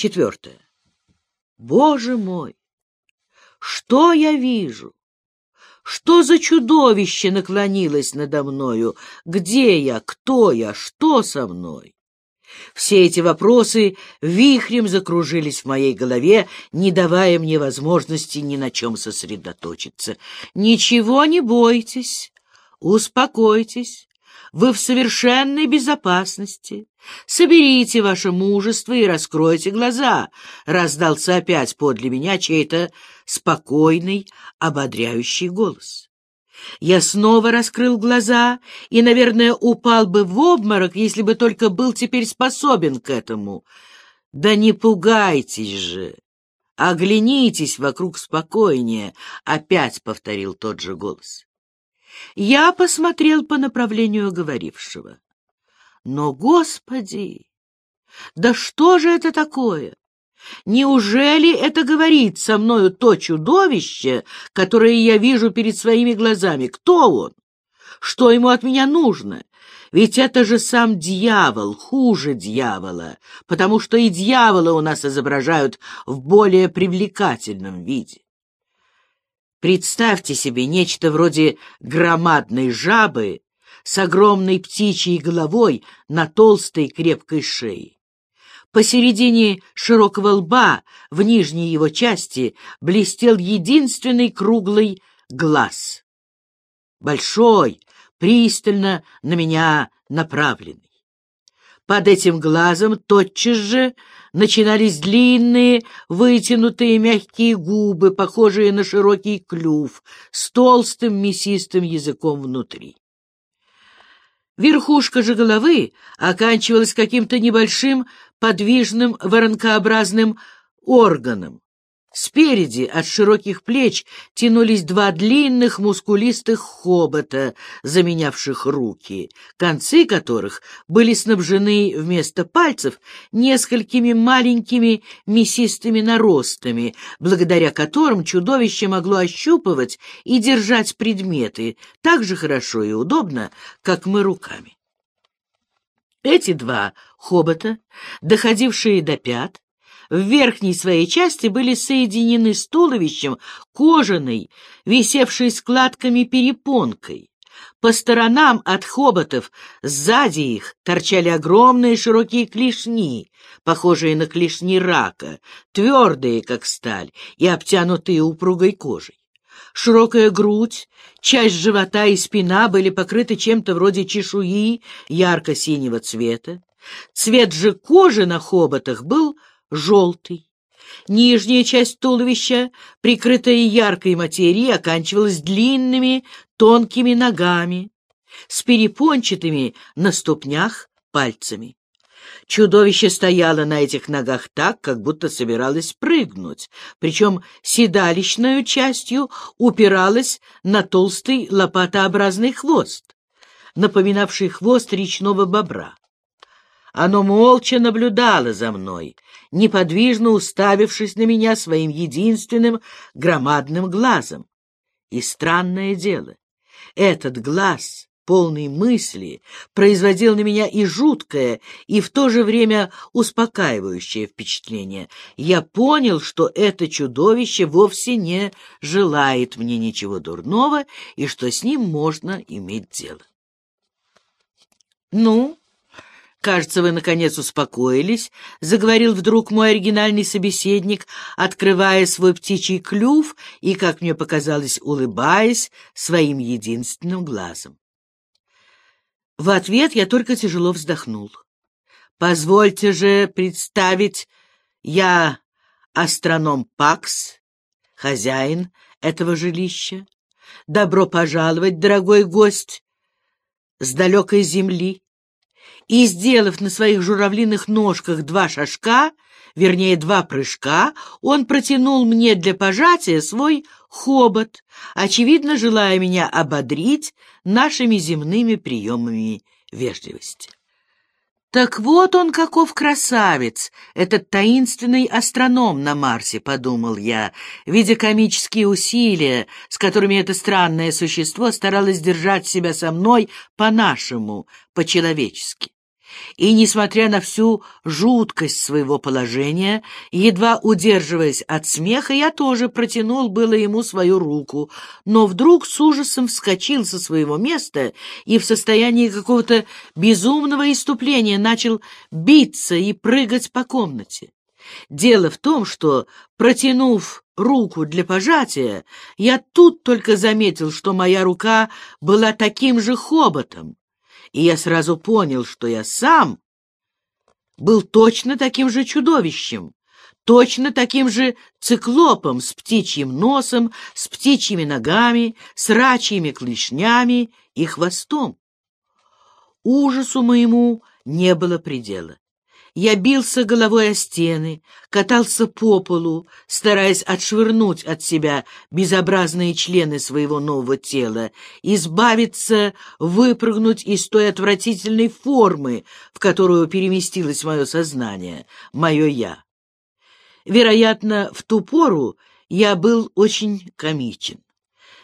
Четвертое. Боже мой! Что я вижу? Что за чудовище наклонилось надо мною? Где я? Кто я? Что со мной? Все эти вопросы вихрем закружились в моей голове, не давая мне возможности ни на чем сосредоточиться. Ничего не бойтесь, успокойтесь, вы в совершенной безопасности. Соберите ваше мужество и раскройте глаза, — раздался опять подле меня чей-то спокойный, ободряющий голос. Я снова раскрыл глаза и, наверное, упал бы в обморок, если бы только был теперь способен к этому. Да не пугайтесь же! Оглянитесь вокруг спокойнее, — опять повторил тот же голос. Я посмотрел по направлению говорившего. Но, Господи, да что же это такое? Неужели это говорит со мною то чудовище, которое я вижу перед своими глазами? Кто он? Что ему от меня нужно? Ведь это же сам дьявол, хуже дьявола, потому что и дьявола у нас изображают в более привлекательном виде. Представьте себе нечто вроде громадной жабы с огромной птичьей головой на толстой крепкой шее. Посередине широкого лба, в нижней его части, блестел единственный круглый глаз. Большой, пристально на меня направленный. Под этим глазом тотчас же начинались длинные, вытянутые мягкие губы, похожие на широкий клюв, с толстым мясистым языком внутри. Верхушка же головы оканчивалась каким-то небольшим подвижным воронкообразным органом, Спереди от широких плеч тянулись два длинных мускулистых хобота, заменявших руки, концы которых были снабжены вместо пальцев несколькими маленькими мясистыми наростами, благодаря которым чудовище могло ощупывать и держать предметы так же хорошо и удобно, как мы руками. Эти два хобота, доходившие до пят, в верхней своей части были соединены с туловищем кожаной, висевшей складками перепонкой. По сторонам от хоботов, сзади их, торчали огромные широкие клешни, похожие на клешни рака, твердые, как сталь, и обтянутые упругой кожей. Широкая грудь, часть живота и спина были покрыты чем-то вроде чешуи ярко-синего цвета. Цвет же кожи на хоботах был желтый. Нижняя часть туловища, прикрытая яркой материей, оканчивалась длинными тонкими ногами с перепончатыми на ступнях пальцами. Чудовище стояло на этих ногах так, как будто собиралось прыгнуть, причем седалищную частью упиралось на толстый лопатообразный хвост, напоминавший хвост речного бобра. Оно молча наблюдало за мной, неподвижно уставившись на меня своим единственным громадным глазом. И странное дело, этот глаз, полный мысли, производил на меня и жуткое, и в то же время успокаивающее впечатление. Я понял, что это чудовище вовсе не желает мне ничего дурного, и что с ним можно иметь дело. «Ну, «Кажется, вы, наконец, успокоились», — заговорил вдруг мой оригинальный собеседник, открывая свой птичий клюв и, как мне показалось, улыбаясь своим единственным глазом. В ответ я только тяжело вздохнул. «Позвольте же представить, я астроном Пакс, хозяин этого жилища. Добро пожаловать, дорогой гость, с далекой земли» и, сделав на своих журавлиных ножках два шажка, вернее, два прыжка, он протянул мне для пожатия свой хобот, очевидно, желая меня ободрить нашими земными приемами вежливости. Так вот он каков красавец, этот таинственный астроном на Марсе, подумал я, видя комические усилия, с которыми это странное существо старалось держать себя со мной по-нашему, по-человечески. И, несмотря на всю жуткость своего положения, едва удерживаясь от смеха, я тоже протянул было ему свою руку, но вдруг с ужасом вскочил со своего места и в состоянии какого-то безумного иступления начал биться и прыгать по комнате. Дело в том, что, протянув руку для пожатия, я тут только заметил, что моя рука была таким же хоботом, и я сразу понял, что я сам был точно таким же чудовищем, точно таким же циклопом с птичьим носом, с птичьими ногами, с рачьими клешнями и хвостом. Ужасу моему не было предела. Я бился головой о стены, катался по полу, стараясь отшвырнуть от себя безобразные члены своего нового тела, избавиться, выпрыгнуть из той отвратительной формы, в которую переместилось мое сознание, мое «я». Вероятно, в ту пору я был очень комичен.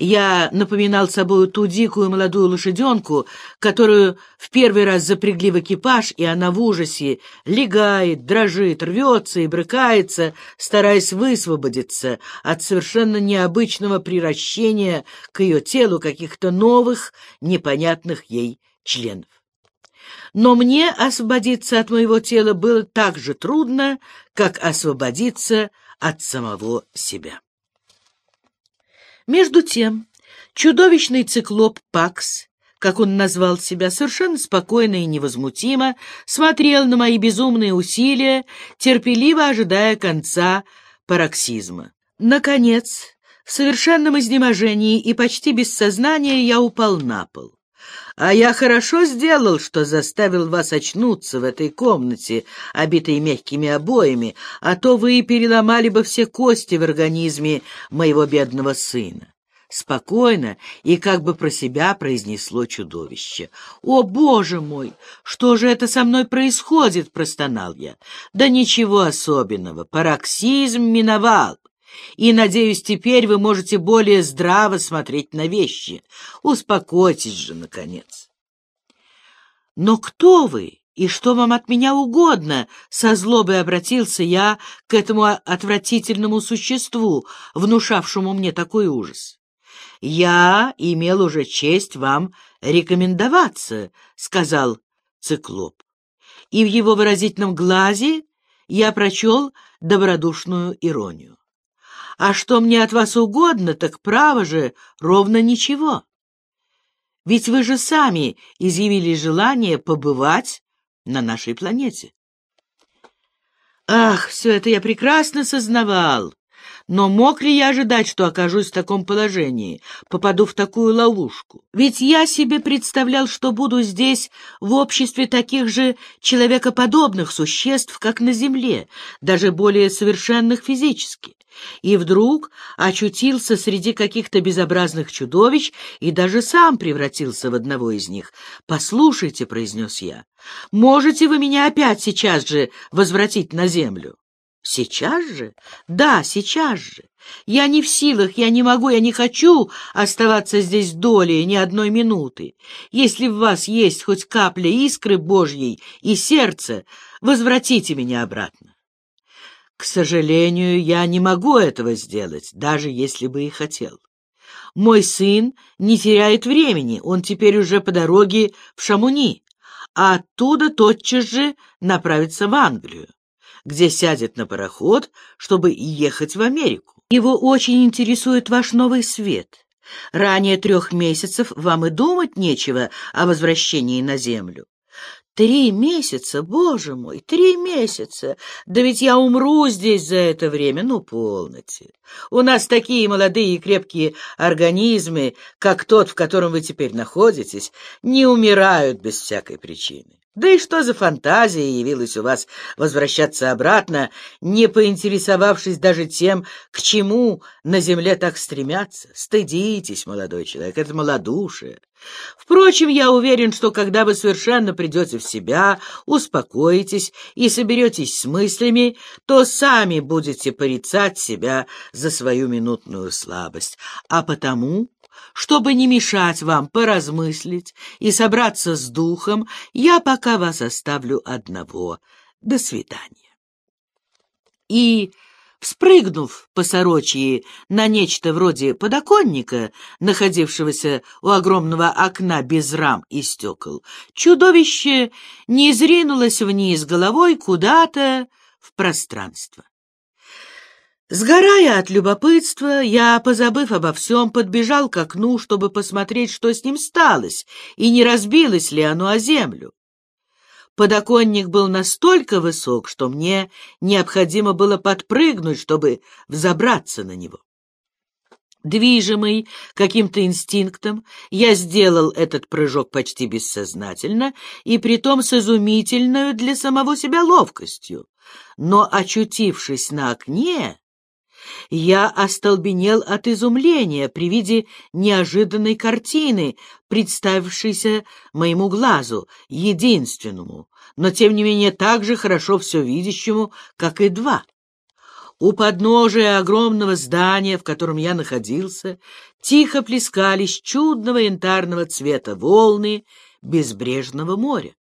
Я напоминал собою ту дикую молодую лошаденку, которую в первый раз запрягли в экипаж, и она в ужасе легает, дрожит, рвется и брыкается, стараясь высвободиться от совершенно необычного приращения к ее телу каких-то новых, непонятных ей членов. Но мне освободиться от моего тела было так же трудно, как освободиться от самого себя. Между тем, чудовищный циклоп Пакс, как он назвал себя, совершенно спокойно и невозмутимо смотрел на мои безумные усилия, терпеливо ожидая конца пароксизма. Наконец, в совершенном изнеможении и почти без сознания я упал на пол. А я хорошо сделал, что заставил вас очнуться в этой комнате, обитой мягкими обоями, а то вы и переломали бы все кости в организме моего бедного сына. Спокойно и как бы про себя произнесло чудовище. «О, Боже мой! Что же это со мной происходит?» — простонал я. «Да ничего особенного. Пароксизм миновал и, надеюсь, теперь вы можете более здраво смотреть на вещи. Успокойтесь же, наконец. Но кто вы и что вам от меня угодно? Со злобой обратился я к этому отвратительному существу, внушавшему мне такой ужас. Я имел уже честь вам рекомендоваться, сказал циклоп. И в его выразительном глазе я прочел добродушную иронию. А что мне от вас угодно, так право же ровно ничего. Ведь вы же сами изъявили желание побывать на нашей планете. Ах, все это я прекрасно сознавал. Но мог ли я ожидать, что окажусь в таком положении, попаду в такую ловушку? Ведь я себе представлял, что буду здесь в обществе таких же человекоподобных существ, как на Земле, даже более совершенных физически и вдруг очутился среди каких-то безобразных чудовищ и даже сам превратился в одного из них. «Послушайте», — произнес я, — «можете вы меня опять сейчас же возвратить на землю?» «Сейчас же? Да, сейчас же. Я не в силах, я не могу, я не хочу оставаться здесь долей ни одной минуты. Если в вас есть хоть капля искры Божьей и сердца, возвратите меня обратно. К сожалению, я не могу этого сделать, даже если бы и хотел. Мой сын не теряет времени, он теперь уже по дороге в Шамуни, а оттуда тотчас же направится в Англию, где сядет на пароход, чтобы ехать в Америку. Его очень интересует ваш новый свет. Ранее трех месяцев вам и думать нечего о возвращении на Землю. Три месяца, боже мой, три месяца! Да ведь я умру здесь за это время, ну, полноте. У нас такие молодые и крепкие организмы, как тот, в котором вы теперь находитесь, не умирают без всякой причины. Да и что за фантазия явилась у вас возвращаться обратно, не поинтересовавшись даже тем, к чему на земле так стремятся? Стыдитесь, молодой человек, это малодушие. Впрочем, я уверен, что когда вы совершенно придете в себя, успокоитесь и соберетесь с мыслями, то сами будете порицать себя за свою минутную слабость. А потому чтобы не мешать вам поразмыслить и собраться с духом, я пока вас оставлю одного. До свидания. И, вспрыгнув по сорочьи на нечто вроде подоконника, находившегося у огромного окна без рам и стекол, чудовище не зринулось вниз головой куда-то в пространство. Сгорая от любопытства, я, позабыв обо всем, подбежал к окну, чтобы посмотреть, что с ним сталось, и не разбилось ли оно о землю. Подоконник был настолько высок, что мне необходимо было подпрыгнуть, чтобы взобраться на него. Движимый каким-то инстинктом, я сделал этот прыжок почти бессознательно и притом с изумительной для самого себя ловкостью. Но, очутившись на окне, я остолбенел от изумления при виде неожиданной картины, представившейся моему глазу, единственному, но тем не менее так же хорошо все видящему, как и два. У подножия огромного здания, в котором я находился, тихо плескались чудного янтарного цвета волны безбрежного моря.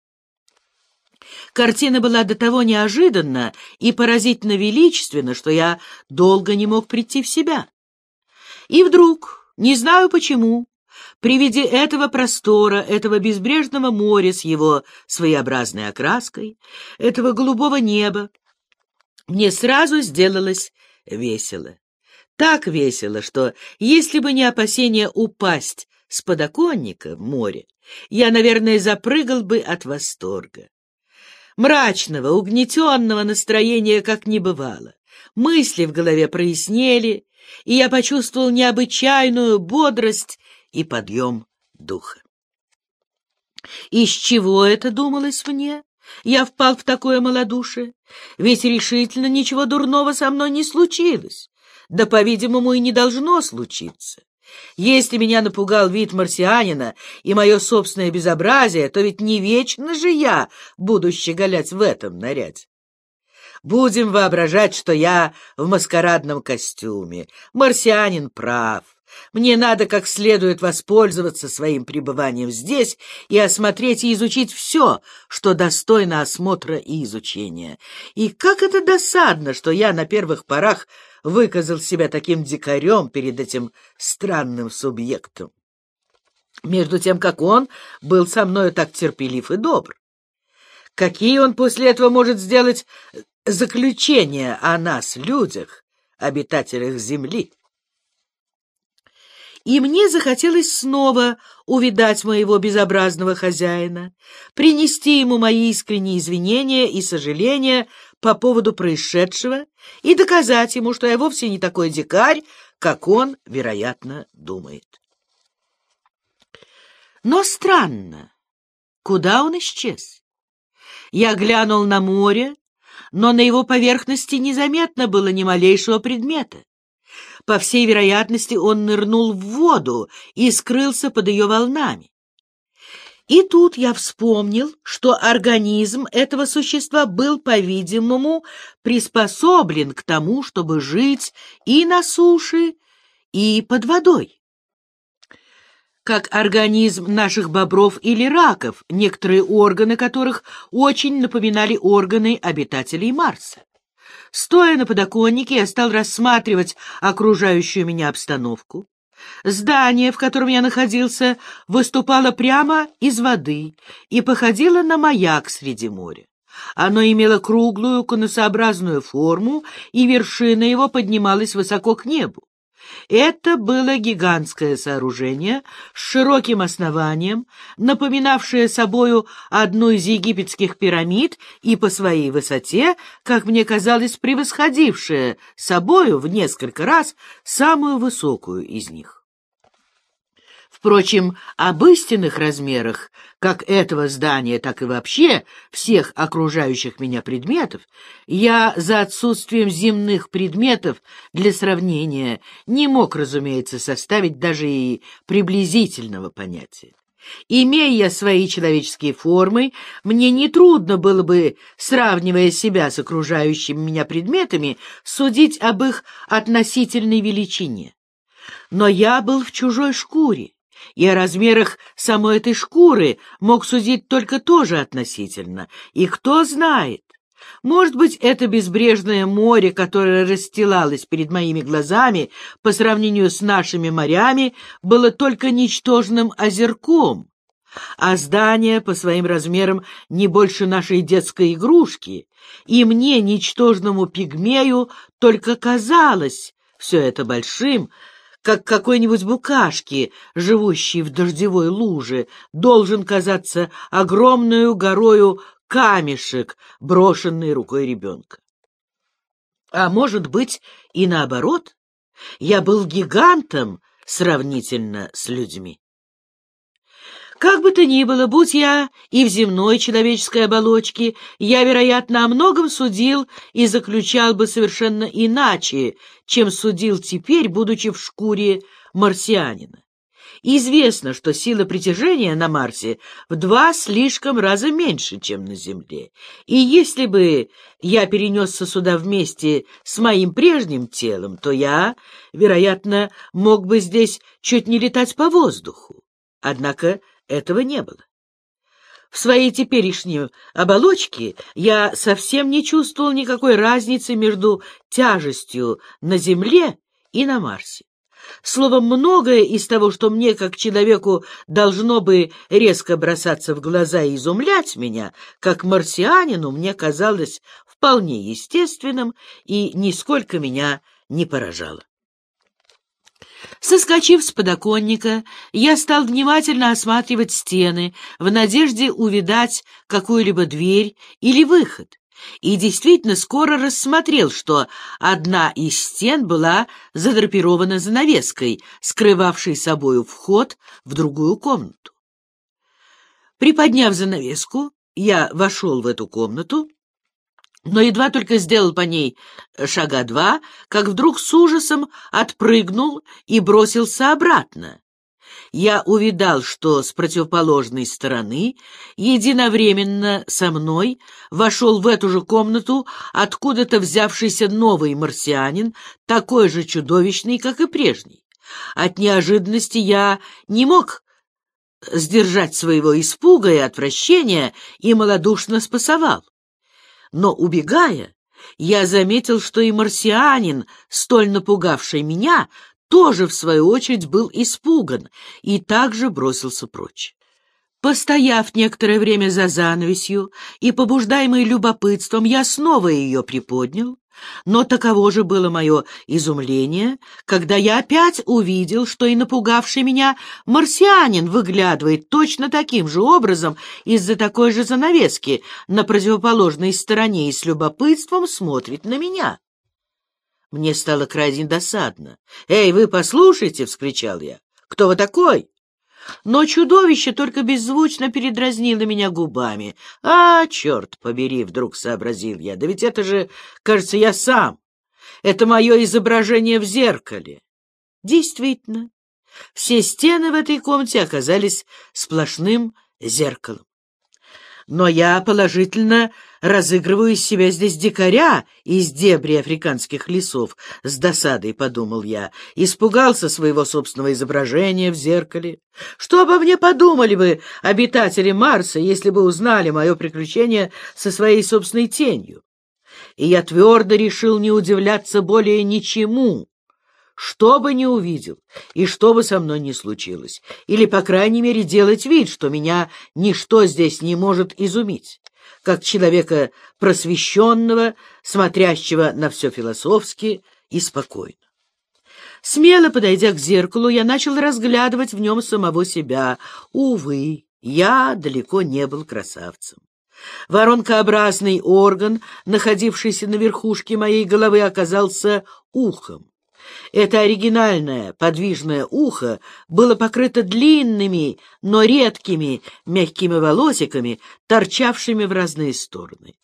Картина была до того неожиданна и поразительно величественна, что я долго не мог прийти в себя. И вдруг, не знаю почему, при виде этого простора, этого безбрежного моря с его своеобразной окраской, этого голубого неба, мне сразу сделалось весело. Так весело, что если бы не опасение упасть с подоконника в море, я, наверное, запрыгал бы от восторга. Мрачного, угнетенного настроения как не бывало. Мысли в голове прояснели, и я почувствовал необычайную бодрость и подъем духа. Из чего это думалось мне? Я впал в такое малодушие, ведь решительно ничего дурного со мной не случилось, да, по-видимому, и не должно случиться. Если меня напугал вид марсианина и мое собственное безобразие, то ведь не вечно же я буду щеголять в этом наряде. Будем воображать, что я в маскарадном костюме. Марсианин прав. Мне надо как следует воспользоваться своим пребыванием здесь и осмотреть и изучить все, что достойно осмотра и изучения. И как это досадно, что я на первых порах выказал себя таким дикарем перед этим странным субъектом. Между тем, как он был со мною так терпелив и добр. Какие он после этого может сделать заключения о нас, людях, обитателях Земли? И мне захотелось снова увидать моего безобразного хозяина, принести ему мои искренние извинения и сожаления по поводу происшедшего и доказать ему, что я вовсе не такой дикарь, как он, вероятно, думает. Но странно, куда он исчез? Я глянул на море, но на его поверхности незаметно было ни малейшего предмета. По всей вероятности, он нырнул в воду и скрылся под ее волнами. И тут я вспомнил, что организм этого существа был, по-видимому, приспособлен к тому, чтобы жить и на суше, и под водой. Как организм наших бобров или раков, некоторые органы которых очень напоминали органы обитателей Марса. Стоя на подоконнике, я стал рассматривать окружающую меня обстановку. Здание, в котором я находился, выступало прямо из воды и походило на маяк среди моря. Оно имело круглую конусообразную форму, и вершина его поднималась высоко к небу. Это было гигантское сооружение с широким основанием, напоминавшее собою одну из египетских пирамид и по своей высоте, как мне казалось, превосходившее собою в несколько раз самую высокую из них. Впрочем, об истинных размерах как этого здания, так и вообще всех окружающих меня предметов, я за отсутствием земных предметов для сравнения не мог, разумеется, составить даже и приблизительного понятия. Имея свои человеческие формы, мне нетрудно было бы, сравнивая себя с окружающими меня предметами, судить об их относительной величине. Но я был в чужой шкуре, и о размерах самой этой шкуры мог судить только тоже относительно. И кто знает, может быть, это безбрежное море, которое расстилалось перед моими глазами по сравнению с нашими морями, было только ничтожным озерком, а здание по своим размерам не больше нашей детской игрушки, и мне, ничтожному пигмею, только казалось все это большим, как какой-нибудь букашки, живущий в дождевой луже, должен казаться огромную горою камешек, брошенный рукой ребенка. А может быть и наоборот, я был гигантом сравнительно с людьми. Как бы то ни было, будь я и в земной человеческой оболочке, я, вероятно, о многом судил и заключал бы совершенно иначе, чем судил теперь, будучи в шкуре марсианина. Известно, что сила притяжения на Марсе в два слишком раза меньше, чем на Земле. И если бы я перенесся сюда вместе с моим прежним телом, то я, вероятно, мог бы здесь чуть не летать по воздуху. Однако этого не было. В своей теперешней оболочке я совсем не чувствовал никакой разницы между тяжестью на Земле и на Марсе. Словом, многое из того, что мне, как человеку, должно бы резко бросаться в глаза и изумлять меня, как марсианину, мне казалось вполне естественным и нисколько меня не поражало. Соскочив с подоконника, я стал внимательно осматривать стены в надежде увидать какую-либо дверь или выход, и действительно скоро рассмотрел, что одна из стен была задрапирована занавеской, скрывавшей собою вход в другую комнату. Приподняв занавеску, я вошел в эту комнату но едва только сделал по ней шага два, как вдруг с ужасом отпрыгнул и бросился обратно. Я увидал, что с противоположной стороны, единовременно со мной, вошел в эту же комнату откуда-то взявшийся новый марсианин, такой же чудовищный, как и прежний. От неожиданности я не мог сдержать своего испуга и отвращения и малодушно спасовал. Но, убегая, я заметил, что и марсианин, столь напугавший меня, тоже, в свою очередь, был испуган и также бросился прочь. Постояв некоторое время за занавесью и побуждаемый любопытством, я снова ее приподнял но таково же было мое изумление, когда я опять увидел, что и напугавший меня марсианин выглядывает точно таким же образом из-за такой же занавески на противоположной стороне и с любопытством смотрит на меня. Мне стало крайне досадно. «Эй, вы послушайте!» — вскричал я. «Кто вы такой?» Но чудовище только беззвучно передразнило меня губами. «А, черт побери!» — вдруг сообразил я. «Да ведь это же, кажется, я сам. Это мое изображение в зеркале». Действительно, все стены в этой комнате оказались сплошным зеркалом. Но я положительно разыгрываю из себя здесь дикаря из дебри африканских лесов, — с досадой подумал я. Испугался своего собственного изображения в зеркале. Что обо мне подумали бы обитатели Марса, если бы узнали мое приключение со своей собственной тенью? И я твердо решил не удивляться более ничему, что бы ни увидел и что бы со мной ни случилось, или, по крайней мере, делать вид, что меня ничто здесь не может изумить, как человека просвещенного, смотрящего на все философски и спокойно. Смело подойдя к зеркалу, я начал разглядывать в нем самого себя. Увы, я далеко не был красавцем. Воронкообразный орган, находившийся на верхушке моей головы, оказался ухом. Это оригинальное подвижное ухо было покрыто длинными, но редкими мягкими волосиками, торчавшими в разные стороны.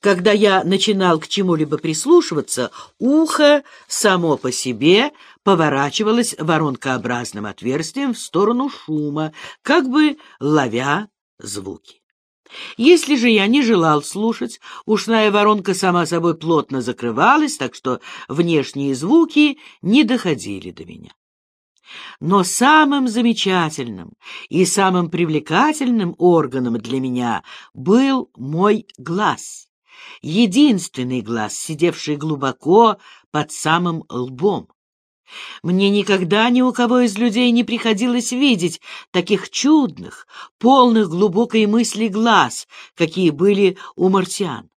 Когда я начинал к чему-либо прислушиваться, ухо само по себе поворачивалось воронкообразным отверстием в сторону шума, как бы ловя звуки. Если же я не желал слушать, ушная воронка сама собой плотно закрывалась, так что внешние звуки не доходили до меня. Но самым замечательным и самым привлекательным органом для меня был мой глаз. Единственный глаз, сидевший глубоко под самым лбом. Мне никогда ни у кого из людей не приходилось видеть таких чудных, полных глубокой мысли глаз, какие были у мартиан.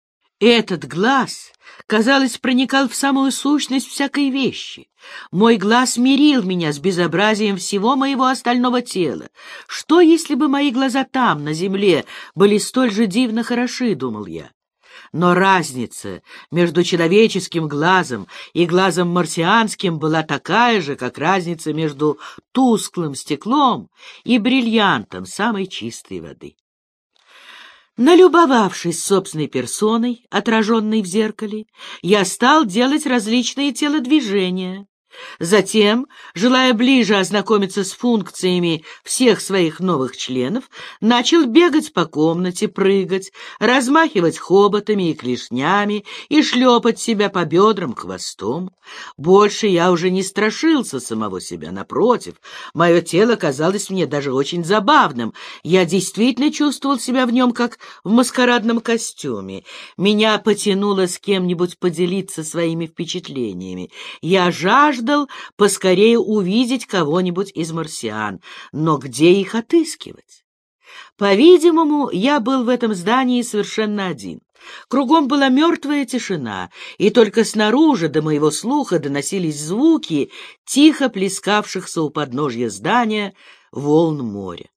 Этот глаз, казалось, проникал в самую сущность всякой вещи. Мой глаз мирил меня с безобразием всего моего остального тела. Что, если бы мои глаза там, на земле, были столь же дивно хороши, думал я? Но разница между человеческим глазом и глазом марсианским была такая же, как разница между тусклым стеклом и бриллиантом самой чистой воды. Налюбовавшись собственной персоной, отраженной в зеркале, я стал делать различные телодвижения, Затем, желая ближе ознакомиться с функциями всех своих новых членов, начал бегать по комнате, прыгать, размахивать хоботами и клешнями и шлепать себя по бедрам хвостом. Больше я уже не страшился самого себя, напротив, мое тело казалось мне даже очень забавным. Я действительно чувствовал себя в нем, как в маскарадном костюме. Меня потянуло с кем-нибудь поделиться своими впечатлениями. Я жаждал жаждал поскорее увидеть кого-нибудь из марсиан, но где их отыскивать? По-видимому, я был в этом здании совершенно один. Кругом была мертвая тишина, и только снаружи до моего слуха доносились звуки тихо плескавшихся у подножья здания волн моря.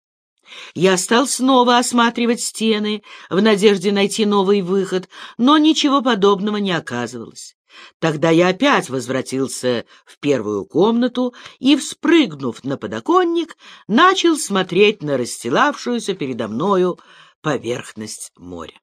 Я стал снова осматривать стены в надежде найти новый выход, но ничего подобного не оказывалось. Тогда я опять возвратился в первую комнату и, вспрыгнув на подоконник, начал смотреть на расстилавшуюся передо мною поверхность моря.